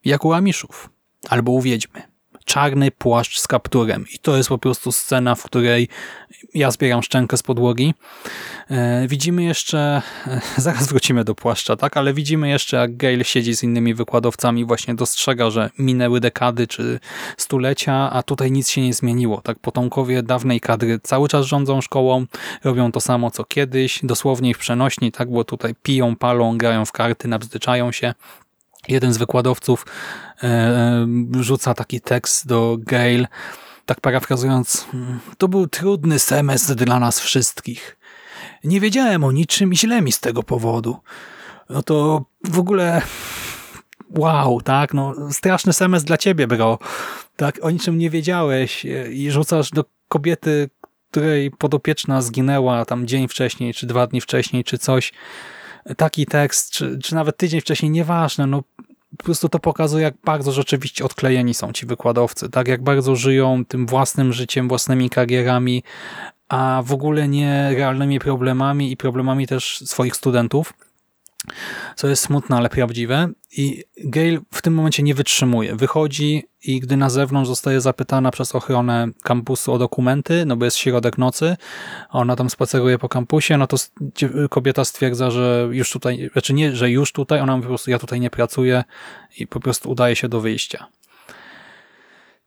Jak u Amiszów. Albo u Wiedźmy. Czarny płaszcz z kapturem. I to jest po prostu scena, w której ja zbieram szczękę z podłogi. E, widzimy jeszcze, e, zaraz wrócimy do płaszcza, tak? Ale widzimy jeszcze, jak Gail siedzi z innymi wykładowcami, właśnie dostrzega, że minęły dekady czy stulecia, a tutaj nic się nie zmieniło. Tak, potomkowie dawnej kadry cały czas rządzą szkołą, robią to samo co kiedyś, dosłownie w przenośni, tak? Bo tutaj piją, palą, grają w karty, nabzdyczają się jeden z wykładowców e, e, rzuca taki tekst do Gail, tak parafrazując, to był trudny semestr dla nas wszystkich. Nie wiedziałem o niczym i źle mi z tego powodu. No to w ogóle wow, tak, no straszny semestr dla ciebie, bro. Tak, o niczym nie wiedziałeś i rzucasz do kobiety, której podopieczna zginęła tam dzień wcześniej, czy dwa dni wcześniej, czy coś. Taki tekst, czy, czy nawet tydzień wcześniej, nieważne, no po prostu to pokazuje, jak bardzo rzeczywiście odklejeni są ci wykładowcy, tak? Jak bardzo żyją tym własnym życiem, własnymi karierami, a w ogóle nie realnymi problemami i problemami też swoich studentów co jest smutne, ale prawdziwe. I Gail w tym momencie nie wytrzymuje. Wychodzi i gdy na zewnątrz zostaje zapytana przez ochronę kampusu o dokumenty, no bo jest środek nocy, ona tam spaceruje po kampusie, no to kobieta stwierdza, że już tutaj, znaczy nie, że już tutaj, ona po prostu ja tutaj nie pracuję i po prostu udaje się do wyjścia.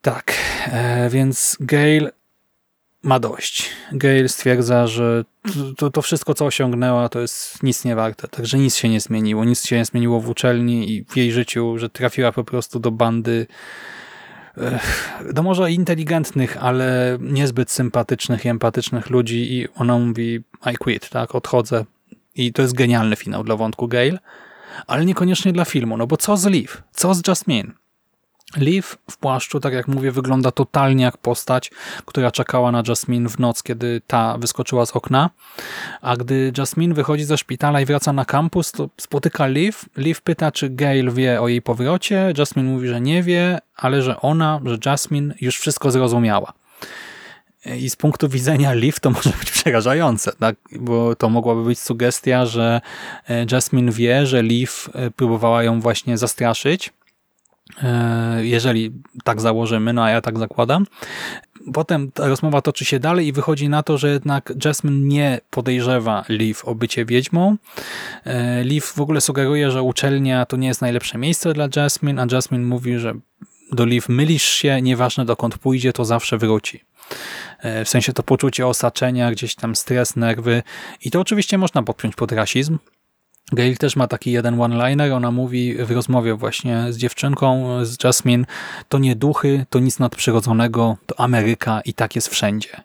Tak, e, więc Gail ma dość. Gail stwierdza, że to, to wszystko, co osiągnęła, to jest nic nie warte. Także nic się nie zmieniło. Nic się nie zmieniło w uczelni i w jej życiu, że trafiła po prostu do bandy no może inteligentnych, ale niezbyt sympatycznych i empatycznych ludzi i ona mówi I quit, tak, odchodzę. I to jest genialny finał dla wątku Gail, ale niekoniecznie dla filmu, no bo co z Liv? Co z Jasmine? Liv w płaszczu, tak jak mówię, wygląda totalnie jak postać, która czekała na Jasmine w noc, kiedy ta wyskoczyła z okna. A gdy Jasmine wychodzi ze szpitala i wraca na kampus, to spotyka Liv. Liv pyta, czy Gail wie o jej powrocie. Jasmine mówi, że nie wie, ale że ona, że Jasmine już wszystko zrozumiała. I z punktu widzenia Liv to może być przerażające, tak? bo to mogłaby być sugestia, że Jasmine wie, że Liv próbowała ją właśnie zastraszyć, E, jeżeli tak założymy, no a ja tak zakładam. Potem ta rozmowa toczy się dalej i wychodzi na to, że jednak Jasmine nie podejrzewa Liv o bycie wiedźmą. E, Liv w ogóle sugeruje, że uczelnia to nie jest najlepsze miejsce dla Jasmine, a Jasmine mówi, że do Liv mylisz się, nieważne dokąd pójdzie, to zawsze wróci. E, w sensie to poczucie osaczenia, gdzieś tam stres, nerwy i to oczywiście można podpiąć pod rasizm, Gail też ma taki jeden one-liner, ona mówi w rozmowie właśnie z dziewczynką, z Jasmine, to nie duchy, to nic nadprzyrodzonego, to Ameryka i tak jest wszędzie.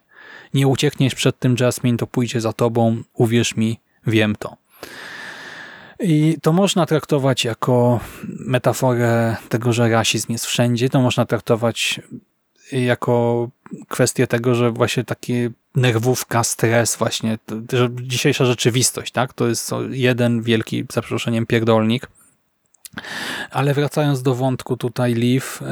Nie uciekniesz przed tym Jasmine, to pójdzie za tobą, uwierz mi, wiem to. I to można traktować jako metaforę tego, że rasizm jest wszędzie, to można traktować jako kwestię tego, że właśnie takie nerwówka, stres właśnie, dzisiejsza rzeczywistość, tak? To jest jeden wielki, za przeproszeniem, pierdolnik. Ale wracając do wątku tutaj Liv yy,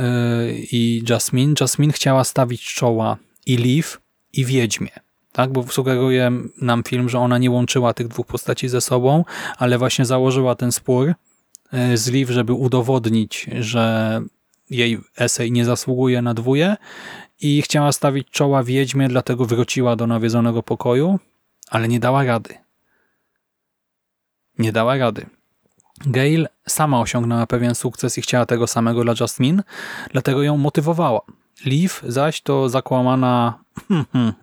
i Jasmine. Jasmine chciała stawić czoła i Liv i Wiedźmie. Tak, bo sugeruje nam film, że ona nie łączyła tych dwóch postaci ze sobą, ale właśnie założyła ten spór yy, z Liv, żeby udowodnić, że jej esej nie zasługuje na dwóje i chciała stawić czoła wiedźmie, dlatego wróciła do nawiedzonego pokoju, ale nie dała rady. Nie dała rady. Gail sama osiągnęła pewien sukces i chciała tego samego dla Jasmine, dlatego ją motywowała. Liv zaś to zakłamana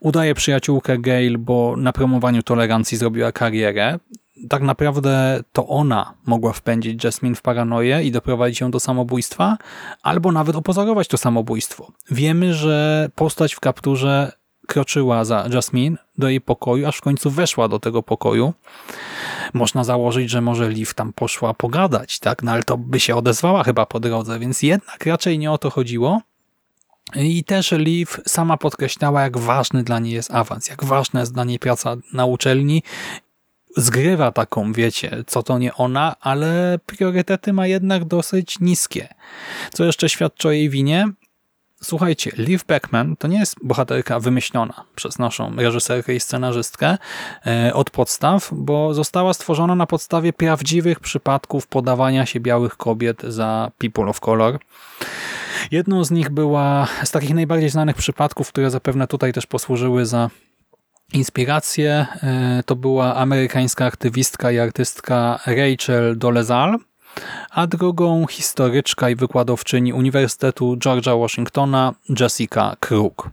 udaje przyjaciółkę Gail, bo na promowaniu tolerancji zrobiła karierę tak naprawdę to ona mogła wpędzić Jasmine w paranoję i doprowadzić ją do samobójstwa, albo nawet opozorować to samobójstwo. Wiemy, że postać w kapturze kroczyła za Jasmine do jej pokoju, aż w końcu weszła do tego pokoju. Można założyć, że może Liv tam poszła pogadać, tak? No ale to by się odezwała chyba po drodze, więc jednak raczej nie o to chodziło. I też Liv sama podkreślała, jak ważny dla niej jest awans, jak ważna jest dla niej praca na uczelni zgrywa taką, wiecie, co to nie ona, ale priorytety ma jednak dosyć niskie. Co jeszcze świadczy o jej winie? Słuchajcie, Liv Beckman to nie jest bohaterka wymyślona przez naszą reżyserkę i scenarzystkę e, od podstaw, bo została stworzona na podstawie prawdziwych przypadków podawania się białych kobiet za people of color. Jedną z nich była z takich najbardziej znanych przypadków, które zapewne tutaj też posłużyły za Inspirację e, to była amerykańska aktywistka i artystka Rachel Dolezal. a drugą historyczka i wykładowczyni Uniwersytetu George'a Washingtona Jessica Crook.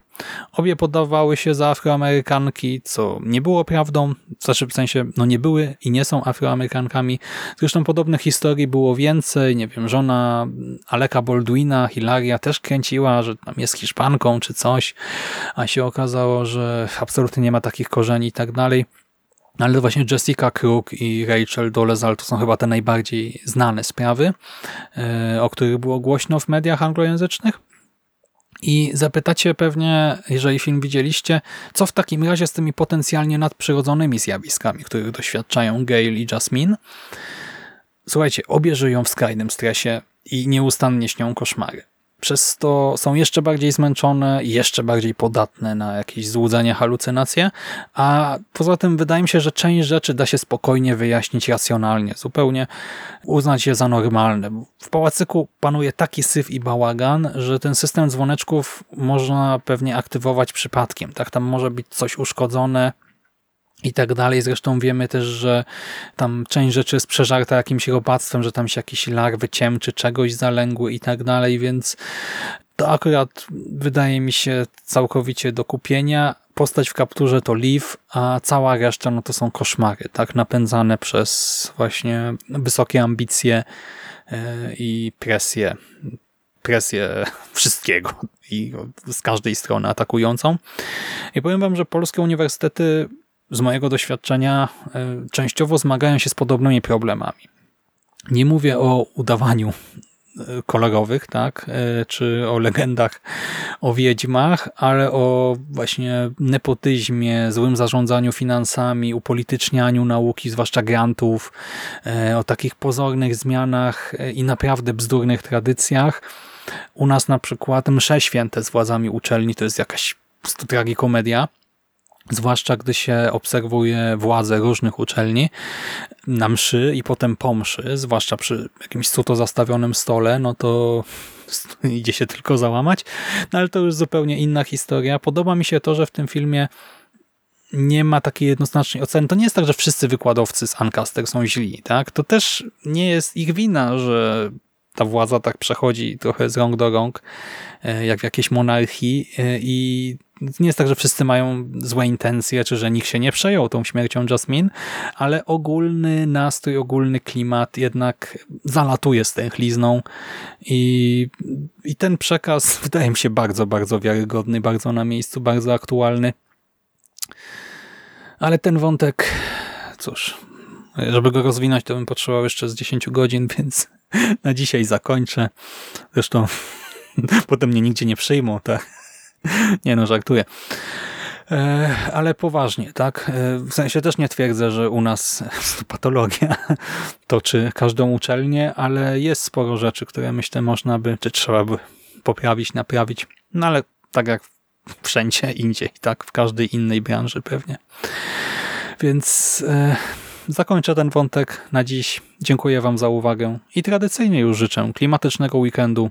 Obie podawały się za afroamerykanki, co nie było prawdą, znaczy w sensie, no nie były i nie są afroamerykankami. Zresztą podobnych historii było więcej, nie wiem, żona Aleka Baldwina, Hilaria też kręciła, że tam jest Hiszpanką czy coś, a się okazało, że absolutnie nie ma takich korzeni i tak dalej. Ale właśnie Jessica Crook i Rachel Dolezal to są chyba te najbardziej znane sprawy, e, o których było głośno w mediach anglojęzycznych. I zapytacie pewnie, jeżeli film widzieliście, co w takim razie z tymi potencjalnie nadprzyrodzonymi zjawiskami, których doświadczają Gail i Jasmine. Słuchajcie, obie żyją w skrajnym stresie i nieustannie śnią koszmary. Przez to są jeszcze bardziej zmęczone i jeszcze bardziej podatne na jakieś złudzenia, halucynacje, a poza tym wydaje mi się, że część rzeczy da się spokojnie wyjaśnić racjonalnie, zupełnie uznać je za normalne. W pałacyku panuje taki syf i bałagan, że ten system dzwoneczków można pewnie aktywować przypadkiem. Tak, tam może być coś uszkodzone, i tak dalej. Zresztą wiemy też, że tam część rzeczy jest przeżarta jakimś robactwem, że tam się jakieś larwy ciemczy, czegoś zalęgły i tak dalej, więc to akurat wydaje mi się całkowicie do kupienia. Postać w kapturze to Liv, a cała reszta no to są koszmary, tak napędzane przez właśnie wysokie ambicje e, i presję presję wszystkiego i z każdej strony atakującą. I powiem wam, że polskie uniwersytety z mojego doświadczenia e, częściowo zmagają się z podobnymi problemami. Nie mówię o udawaniu e, kolorowych, tak, e, czy o legendach o wiedźmach, ale o właśnie nepotyzmie, złym zarządzaniu finansami, upolitycznianiu nauki, zwłaszcza grantów, o takich pozornych zmianach i naprawdę bzdurnych tradycjach. U nas na przykład msze święte z władzami uczelni to jest jakaś tragikomedia zwłaszcza gdy się obserwuje władze różnych uczelni na mszy i potem po mszy, zwłaszcza przy jakimś cuto zastawionym stole, no to idzie się tylko załamać, no ale to już zupełnie inna historia. Podoba mi się to, że w tym filmie nie ma takiej jednoznacznej oceny. To nie jest tak, że wszyscy wykładowcy z Ancaster są źli, tak? To też nie jest ich wina, że ta władza tak przechodzi trochę z rąk do rąk, e, jak w jakiejś monarchii e, i nie jest tak, że wszyscy mają złe intencje, czy że nikt się nie przejął tą śmiercią Jasmine, ale ogólny nastrój, ogólny klimat jednak zalatuje z tęchlizną i, i ten przekaz wydaje mi się bardzo, bardzo wiarygodny, bardzo na miejscu, bardzo aktualny. Ale ten wątek, cóż, żeby go rozwinąć, to bym potrzebował jeszcze z 10 godzin, więc na dzisiaj zakończę. Zresztą potem mnie nigdzie nie przyjmą, tak? Nie no, żartuję. E, ale poważnie, tak? E, w sensie też nie twierdzę, że u nas patologia toczy każdą uczelnię, ale jest sporo rzeczy, które myślę można by, czy trzeba by poprawić, naprawić. No ale tak jak wszędzie indziej, tak? W każdej innej branży pewnie. Więc e, zakończę ten wątek na dziś. Dziękuję Wam za uwagę i tradycyjnie już życzę klimatycznego weekendu,